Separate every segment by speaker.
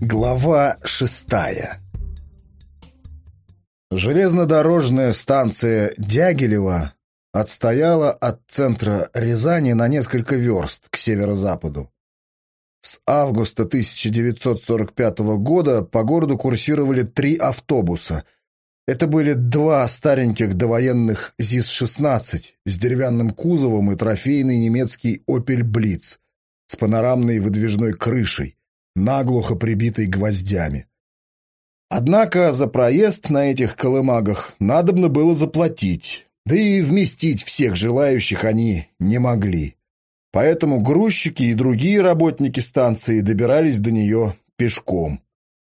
Speaker 1: Глава шестая Железнодорожная станция Дягилева отстояла от центра Рязани на несколько верст к северо-западу. С августа 1945 года по городу курсировали три автобуса. Это были два стареньких довоенных ЗИС-16 с деревянным кузовом и трофейный немецкий «Опель Блиц» с панорамной выдвижной крышей, наглухо прибитой гвоздями. Однако за проезд на этих колымагах надобно было заплатить, да и вместить всех желающих они не могли. Поэтому грузчики и другие работники станции добирались до нее пешком.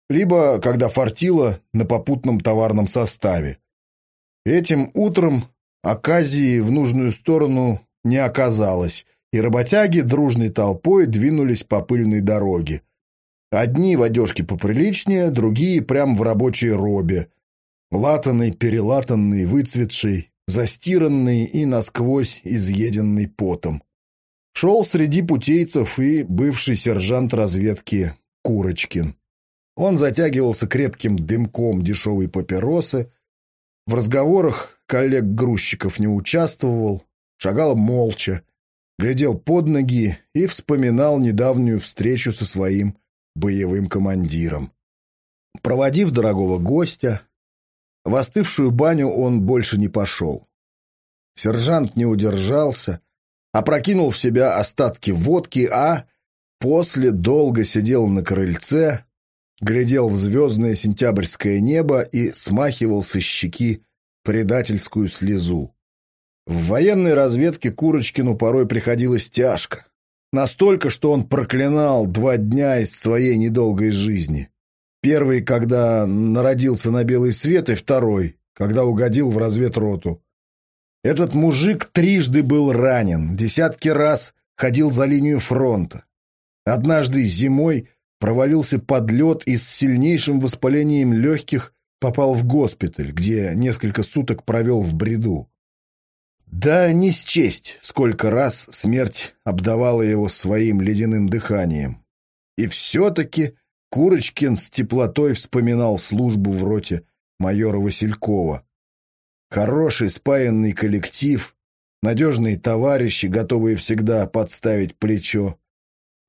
Speaker 1: Либо, когда фартило, на попутном товарном составе. Этим утром оказии в нужную сторону не оказалось, и работяги дружной толпой двинулись по пыльной дороге. Одни в одежке поприличнее, другие прям в рабочей робе. Латанный, перелатанный, выцветший, застиранный и насквозь изъеденный потом. Шел среди путейцев и бывший сержант разведки Курочкин. Он затягивался крепким дымком дешевой папиросы, в разговорах коллег-грузчиков не участвовал, шагал молча, глядел под ноги и вспоминал недавнюю встречу со своим боевым командиром. Проводив дорогого гостя, в остывшую баню он больше не пошел. Сержант не удержался, опрокинул в себя остатки водки, а после долго сидел на крыльце, глядел в звездное сентябрьское небо и смахивал со щеки предательскую слезу. В военной разведке Курочкину порой приходилось тяжко. Настолько, что он проклинал два дня из своей недолгой жизни. Первый, когда народился на белый свет, и второй, когда угодил в разведроту. Этот мужик трижды был ранен, десятки раз ходил за линию фронта. Однажды зимой провалился под лед и с сильнейшим воспалением легких попал в госпиталь, где несколько суток провел в бреду. Да не счесть, сколько раз смерть обдавала его своим ледяным дыханием. И все-таки Курочкин с теплотой вспоминал службу в роте майора Василькова. Хороший спаянный коллектив, надежные товарищи, готовые всегда подставить плечо.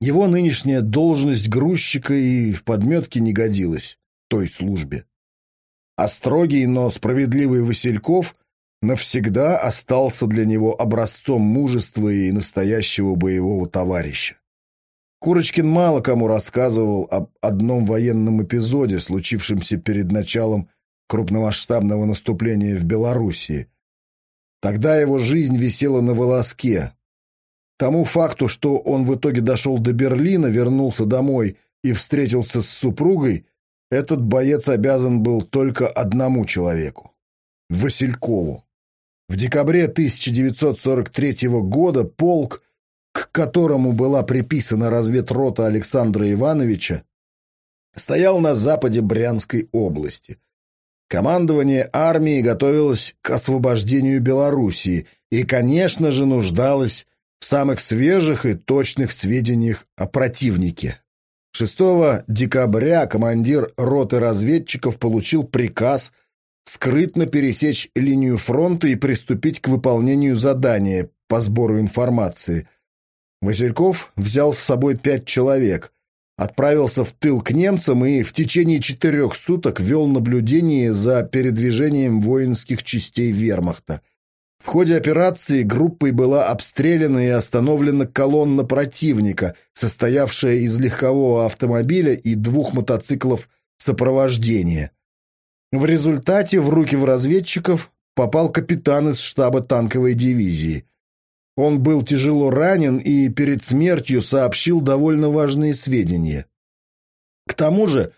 Speaker 1: Его нынешняя должность грузчика и в подметке не годилась той службе. А строгий, но справедливый Васильков навсегда остался для него образцом мужества и настоящего боевого товарища. Курочкин мало кому рассказывал об одном военном эпизоде, случившемся перед началом крупномасштабного наступления в Белоруссии. Тогда его жизнь висела на волоске. Тому факту, что он в итоге дошел до Берлина, вернулся домой и встретился с супругой, этот боец обязан был только одному человеку — Василькову. В декабре 1943 года полк, к которому была приписана разведрота Александра Ивановича, стоял на западе Брянской области. Командование армии готовилось к освобождению Белоруссии и, конечно же, нуждалось в самых свежих и точных сведениях о противнике. 6 декабря командир роты разведчиков получил приказ скрытно пересечь линию фронта и приступить к выполнению задания по сбору информации. Васильков взял с собой пять человек, отправился в тыл к немцам и в течение четырех суток вел наблюдение за передвижением воинских частей вермахта. В ходе операции группой была обстреляна и остановлена колонна противника, состоявшая из легкового автомобиля и двух мотоциклов сопровождения. В результате в руки в разведчиков попал капитан из штаба танковой дивизии. Он был тяжело ранен и перед смертью сообщил довольно важные сведения. К тому же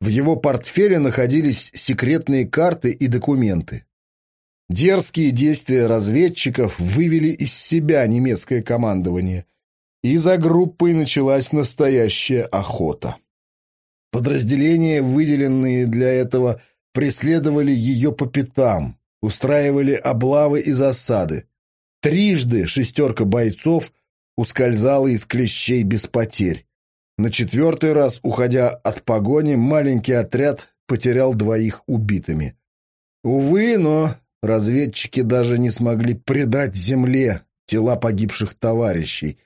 Speaker 1: в его портфеле находились секретные карты и документы. Дерзкие действия разведчиков вывели из себя немецкое командование, и за группой началась настоящая охота. Подразделения, выделенные для этого преследовали ее по пятам, устраивали облавы и засады. Трижды шестерка бойцов ускользала из клещей без потерь. На четвертый раз, уходя от погони, маленький отряд потерял двоих убитыми. Увы, но разведчики даже не смогли предать земле тела погибших товарищей.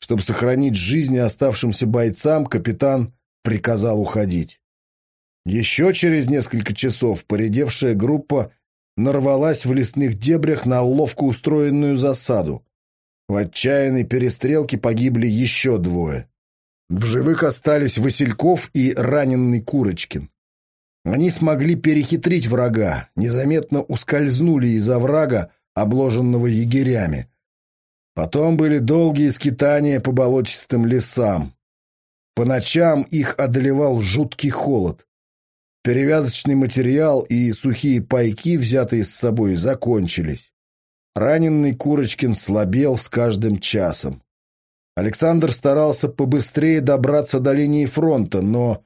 Speaker 1: Чтобы сохранить жизни оставшимся бойцам, капитан приказал уходить. Еще через несколько часов поредевшая группа нарвалась в лесных дебрях на ловко устроенную засаду. В отчаянной перестрелке погибли еще двое. В живых остались Васильков и раненый Курочкин. Они смогли перехитрить врага, незаметно ускользнули из оврага, обложенного егерями. Потом были долгие скитания по болотистым лесам. По ночам их одолевал жуткий холод. Перевязочный материал и сухие пайки, взятые с собой, закончились. Раненый Курочкин слабел с каждым часом. Александр старался побыстрее добраться до линии фронта, но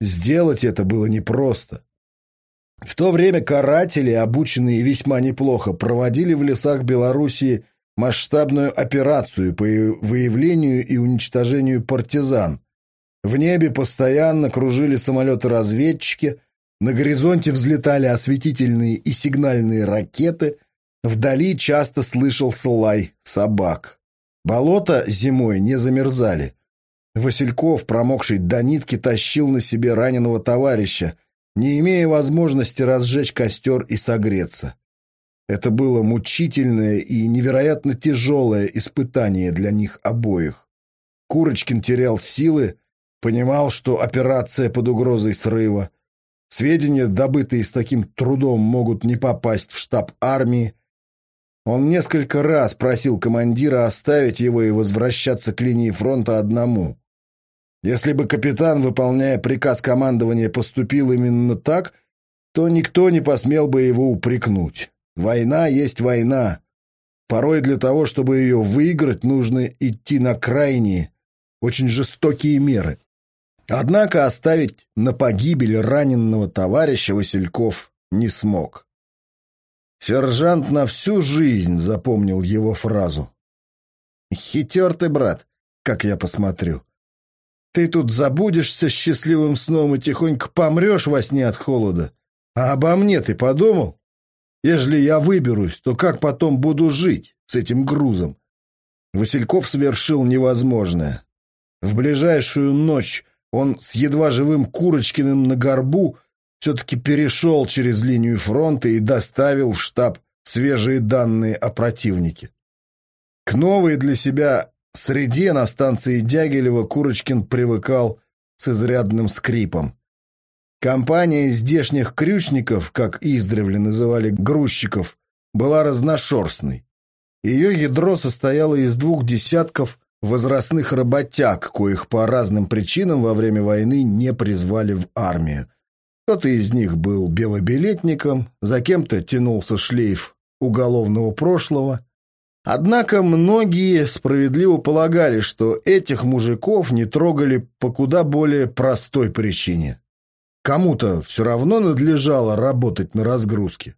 Speaker 1: сделать это было непросто. В то время каратели, обученные весьма неплохо, проводили в лесах Белоруссии масштабную операцию по выявлению и уничтожению партизан, в небе постоянно кружили самолеты-разведчики, на горизонте взлетали осветительные и сигнальные ракеты, вдали часто слышался лай собак. Болота зимой не замерзали. Васильков, промокший до нитки, тащил на себе раненого товарища, не имея возможности разжечь костер и согреться. Это было мучительное и невероятно тяжелое испытание для них обоих. Курочкин терял силы, Понимал, что операция под угрозой срыва. Сведения, добытые с таким трудом, могут не попасть в штаб армии. Он несколько раз просил командира оставить его и возвращаться к линии фронта одному. Если бы капитан, выполняя приказ командования, поступил именно так, то никто не посмел бы его упрекнуть. Война есть война. Порой для того, чтобы ее выиграть, нужно идти на крайние, очень жестокие меры. Однако оставить на погибель раненного товарища Васильков не смог. Сержант на всю жизнь запомнил его фразу. «Хитер ты, брат, как я посмотрю. Ты тут забудешься счастливым сном и тихонько помрешь во сне от холода. А обо мне ты подумал? Ежели я выберусь, то как потом буду жить с этим грузом?» Васильков совершил невозможное. В ближайшую ночь он с едва живым Курочкиным на горбу все-таки перешел через линию фронта и доставил в штаб свежие данные о противнике. К новой для себя среде на станции Дягилева Курочкин привыкал с изрядным скрипом. Компания здешних крючников, как издревле называли грузчиков, была разношерстной. Ее ядро состояло из двух десятков возрастных работяг, коих по разным причинам во время войны не призвали в армию. Кто-то из них был белобилетником, за кем-то тянулся шлейф уголовного прошлого. Однако многие справедливо полагали, что этих мужиков не трогали по куда более простой причине. Кому-то все равно надлежало работать на разгрузке.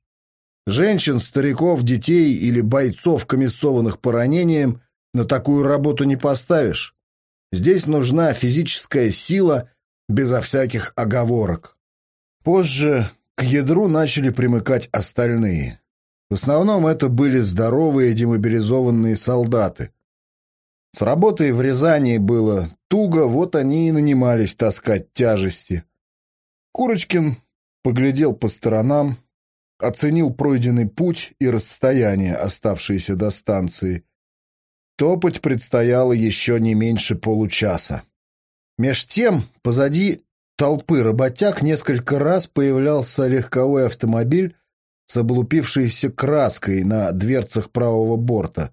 Speaker 1: Женщин, стариков, детей или бойцов, комиссованных по ранениям, на такую работу не поставишь. Здесь нужна физическая сила безо всяких оговорок. Позже к ядру начали примыкать остальные. В основном это были здоровые демобилизованные солдаты. С работой в Рязани было туго, вот они и нанимались таскать тяжести. Курочкин поглядел по сторонам, оценил пройденный путь и расстояние, оставшееся до станции, Топать предстояло еще не меньше получаса. Меж тем, позади толпы работяг несколько раз появлялся легковой автомобиль с облупившейся краской на дверцах правого борта.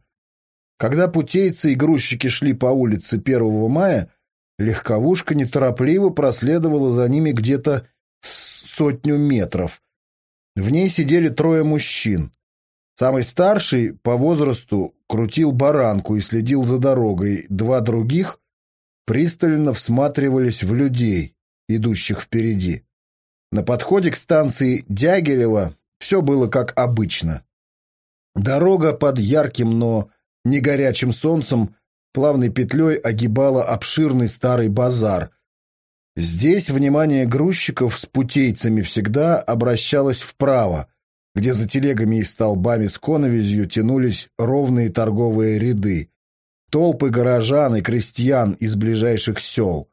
Speaker 1: Когда путейцы и грузчики шли по улице 1 мая, легковушка неторопливо проследовала за ними где-то сотню метров. В ней сидели трое мужчин. Самый старший по возрасту крутил баранку и следил за дорогой. Два других пристально всматривались в людей, идущих впереди. На подходе к станции Дягилева все было как обычно. Дорога под ярким, но не горячим солнцем плавной петлей огибала обширный старый базар. Здесь внимание грузчиков с путейцами всегда обращалось вправо, где за телегами и столбами с коновизью тянулись ровные торговые ряды, толпы горожан и крестьян из ближайших сел.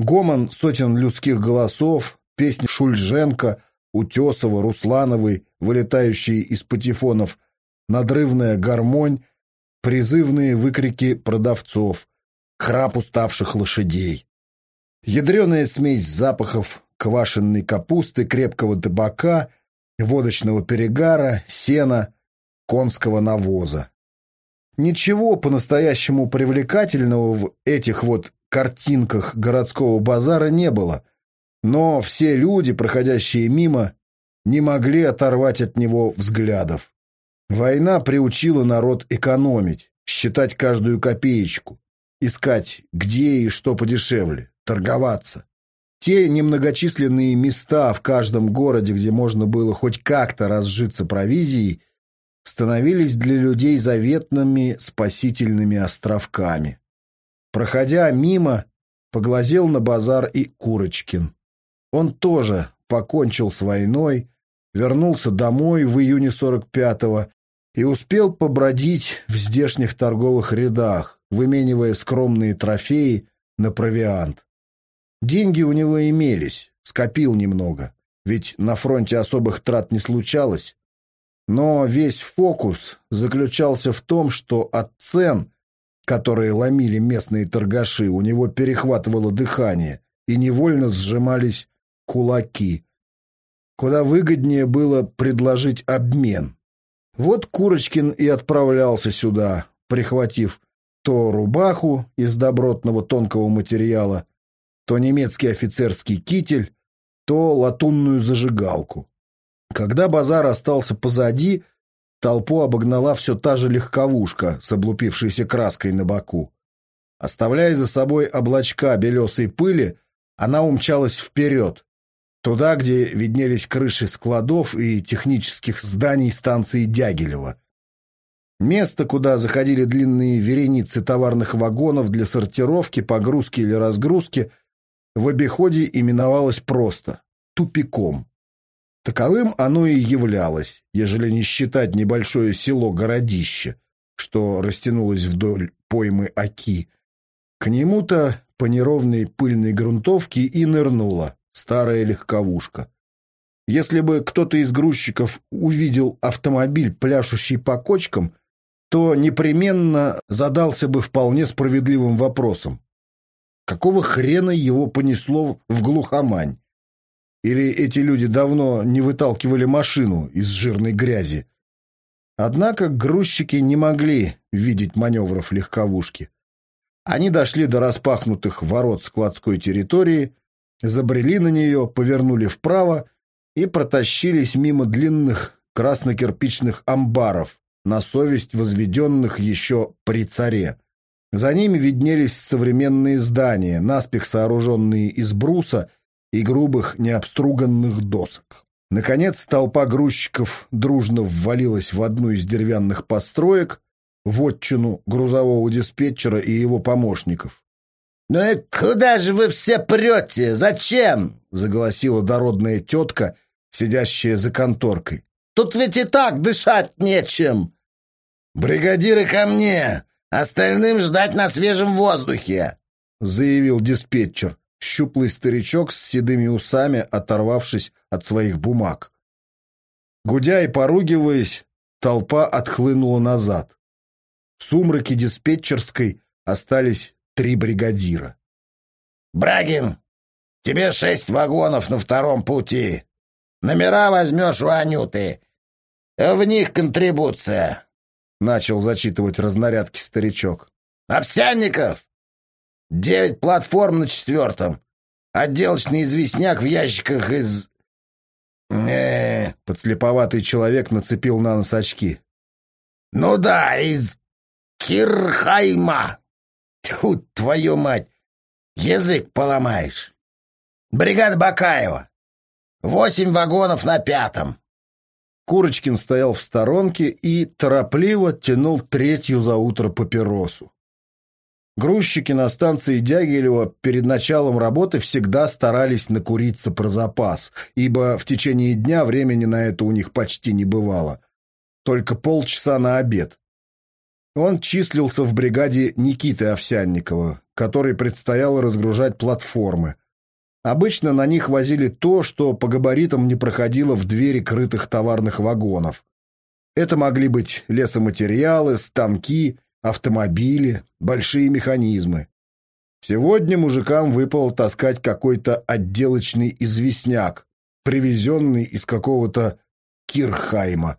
Speaker 1: Гомон сотен людских голосов, песни Шульженко, Утесова, Руслановой, вылетающие из патефонов, надрывная гармонь, призывные выкрики продавцов, храп уставших лошадей. Ядреная смесь запахов квашенной капусты, крепкого табака, водочного перегара, сена, конского навоза. Ничего по-настоящему привлекательного в этих вот картинках городского базара не было, но все люди, проходящие мимо, не могли оторвать от него взглядов. Война приучила народ экономить, считать каждую копеечку, искать, где и что подешевле, торговаться. Те немногочисленные места в каждом городе, где можно было хоть как-то разжиться провизией, становились для людей заветными спасительными островками. Проходя мимо, поглазел на базар и Курочкин. Он тоже покончил с войной, вернулся домой в июне 45-го и успел побродить в здешних торговых рядах, выменивая скромные трофеи на провиант. Деньги у него имелись, скопил немного, ведь на фронте особых трат не случалось. Но весь фокус заключался в том, что от цен, которые ломили местные торгаши, у него перехватывало дыхание и невольно сжимались кулаки. Куда выгоднее было предложить обмен. Вот Курочкин и отправлялся сюда, прихватив то рубаху из добротного тонкого материала, то немецкий офицерский китель, то латунную зажигалку. Когда базар остался позади, толпу обогнала все та же легковушка с облупившейся краской на боку. Оставляя за собой облачка белесой пыли, она умчалась вперед, туда, где виднелись крыши складов и технических зданий станции Дягилева. Место, куда заходили длинные вереницы товарных вагонов для сортировки, погрузки или разгрузки, в обиходе именовалось просто «тупиком». Таковым оно и являлось, ежели не считать небольшое село-городище, что растянулось вдоль поймы Оки. К нему-то по неровной пыльной грунтовке и нырнула старая легковушка. Если бы кто-то из грузчиков увидел автомобиль, пляшущий по кочкам, то непременно задался бы вполне справедливым вопросом. Какого хрена его понесло в глухомань? Или эти люди давно не выталкивали машину из жирной грязи? Однако грузчики не могли видеть маневров легковушки. Они дошли до распахнутых ворот складской территории, забрели на нее, повернули вправо и протащились мимо длинных краснокирпичных амбаров, на совесть возведенных еще при царе. За ними виднелись современные здания, наспех сооруженные из бруса и грубых необструганных досок. Наконец толпа грузчиков дружно ввалилась в одну из деревянных построек, в отчину грузового диспетчера и его помощников.
Speaker 2: «Ну и куда же вы все прете? Зачем?» — заголосила дородная тетка, сидящая за конторкой. «Тут ведь и так дышать нечем!» «Бригадиры ко мне! Остальным ждать на свежем воздухе!» — заявил диспетчер, щуплый старичок с седыми усами, оторвавшись от своих бумаг.
Speaker 1: Гудя и поругиваясь, толпа отхлынула назад. В сумраке диспетчерской остались три бригадира.
Speaker 2: «Брагин, тебе шесть вагонов на втором пути. Номера возьмешь у Анюты. В них контрибуция», — начал зачитывать разнарядки старичок. «Овсянников! Девять платформ на четвертом. Отделочный известняк в ящиках из...»
Speaker 1: э подслеповатый человек нацепил на нос очки.
Speaker 2: «Ну да, из Кирхайма!» Тьфу, твою мать! Язык поломаешь. Бригада Бакаева. Восемь вагонов на пятом.
Speaker 1: Курочкин стоял в сторонке и торопливо тянул третью за утро папиросу. Грузчики на станции Дягилева перед началом работы всегда старались накуриться про запас, ибо в течение дня времени на это у них почти не бывало. Только полчаса на обед. Он числился в бригаде Никиты Овсянникова, которой предстояло разгружать платформы. Обычно на них возили то, что по габаритам не проходило в двери крытых товарных вагонов. Это могли быть лесоматериалы, станки, автомобили, большие механизмы. Сегодня мужикам выпало таскать какой-то отделочный известняк, привезенный из какого-то Кирхайма.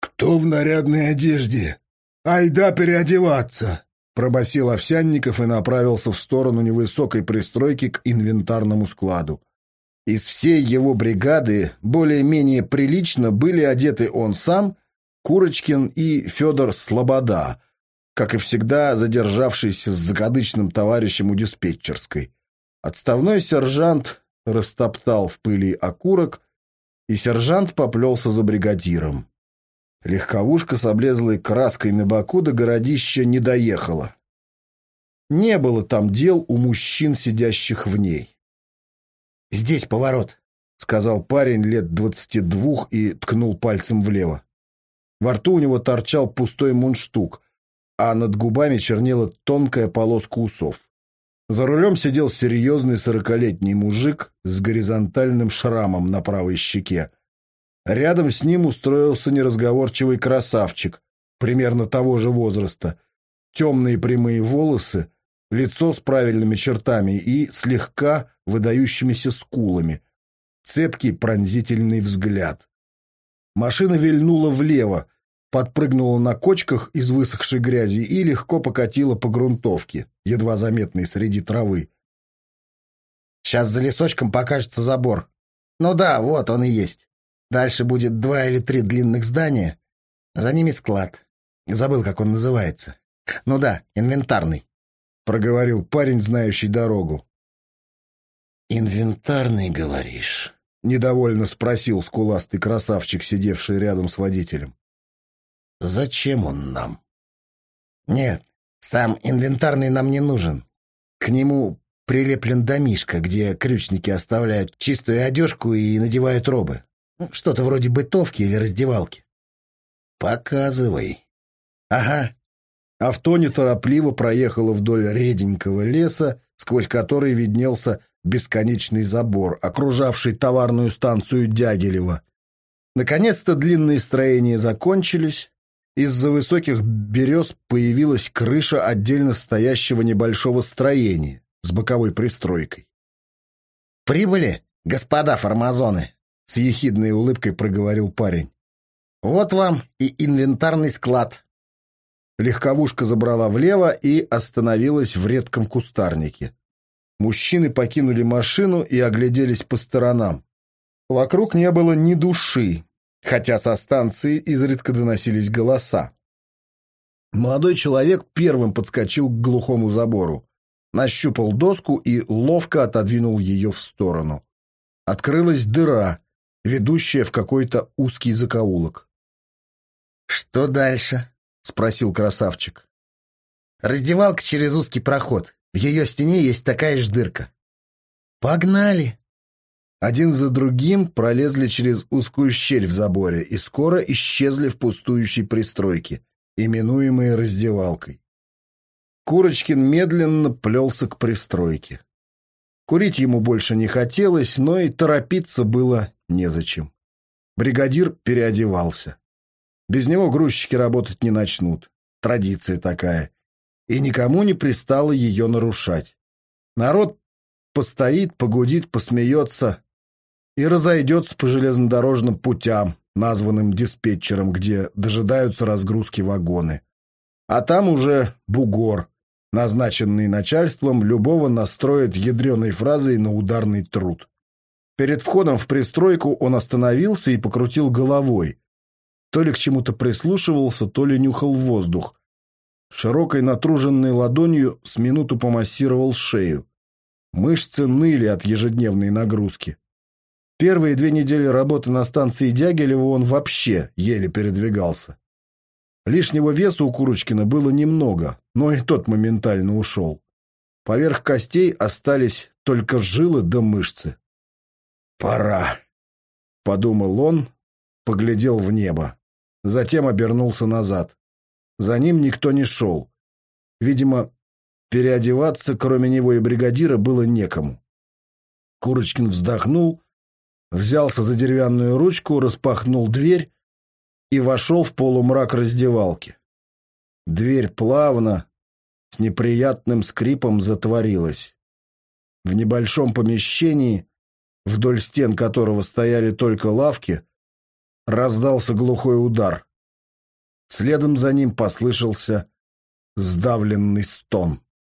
Speaker 1: «Кто в нарядной одежде? Айда переодеваться!» Пробасил Овсянников и направился в сторону невысокой пристройки к инвентарному складу. Из всей его бригады более-менее прилично были одеты он сам, Курочкин и Федор Слобода, как и всегда задержавшийся с закадычным товарищем у диспетчерской. Отставной сержант растоптал в пыли окурок, и сержант поплелся за бригадиром. Легковушка с облезлой краской на боку до городища не доехала. Не было там дел у мужчин, сидящих в ней.
Speaker 2: «Здесь поворот», — сказал парень лет двадцати двух и ткнул пальцем влево.
Speaker 1: Во рту у него торчал пустой мундштук, а над губами чернела тонкая полоска усов. За рулем сидел серьезный сорокалетний мужик с горизонтальным шрамом на правой щеке. Рядом с ним устроился неразговорчивый красавчик, примерно того же возраста. Темные прямые волосы, лицо с правильными чертами и слегка выдающимися скулами. Цепкий пронзительный взгляд. Машина вильнула влево, подпрыгнула на кочках из высохшей грязи и легко покатила по грунтовке, едва заметной среди травы.
Speaker 2: «Сейчас за лесочком покажется забор. Ну да, вот он и есть. Дальше будет два или три длинных здания. За ними склад. Забыл, как он называется. Ну да, инвентарный.
Speaker 1: — проговорил парень, знающий дорогу.
Speaker 2: «Инвентарный, говоришь?»
Speaker 1: — недовольно спросил скуластый красавчик, сидевший рядом с водителем.
Speaker 2: «Зачем он нам?» «Нет, сам инвентарный нам не нужен. К нему прилеплен домишко, где крючники оставляют чистую одежку и надевают робы. Что-то вроде бытовки или раздевалки. Показывай.
Speaker 1: Ага. Авто неторопливо проехало вдоль реденького леса, сквозь который виднелся бесконечный забор, окружавший товарную станцию Дягилева. Наконец-то длинные строения закончились. Из-за высоких берез появилась крыша отдельно стоящего небольшого строения с боковой пристройкой.
Speaker 2: «Прибыли, господа формазоны!» — с ехидной улыбкой проговорил парень. «Вот вам и инвентарный склад».
Speaker 1: Легковушка забрала влево и остановилась в редком кустарнике. Мужчины покинули машину и огляделись по сторонам. Вокруг не было ни души, хотя со станции изредка доносились голоса. Молодой человек первым подскочил к глухому забору, нащупал доску и ловко отодвинул ее в сторону. Открылась дыра, ведущая в какой-то узкий закоулок.
Speaker 2: «Что дальше?» — спросил красавчик. «Раздевалка через узкий проход. В ее стене есть такая же дырка». «Погнали!»
Speaker 1: Один за другим пролезли через узкую щель в заборе и скоро исчезли в пустующей пристройке, именуемой раздевалкой. Курочкин медленно плелся к пристройке. Курить ему больше не хотелось, но и торопиться было незачем. Бригадир переодевался. Без него грузчики работать не начнут. Традиция такая. И никому не пристало ее нарушать. Народ постоит, погудит, посмеется и разойдется по железнодорожным путям, названным диспетчером, где дожидаются разгрузки вагоны. А там уже бугор, назначенный начальством, любого настроит ядреной фразой на ударный труд. Перед входом в пристройку он остановился и покрутил головой. То ли к чему-то прислушивался, то ли нюхал воздух. Широкой натруженной ладонью с минуту помассировал шею. Мышцы ныли от ежедневной нагрузки. Первые две недели работы на станции Дягилева он вообще еле передвигался. Лишнего веса у Курочкина было немного, но и тот моментально ушел. Поверх костей остались только жилы да мышцы. «Пора», — подумал он, поглядел в небо. Затем обернулся назад. За ним никто не шел. Видимо, переодеваться, кроме него и бригадира, было некому. Курочкин вздохнул, взялся за деревянную ручку, распахнул дверь и вошел в полумрак раздевалки. Дверь плавно, с неприятным скрипом затворилась. В небольшом помещении, вдоль стен которого стояли только лавки, раздался глухой удар. Следом за ним послышался сдавленный стон.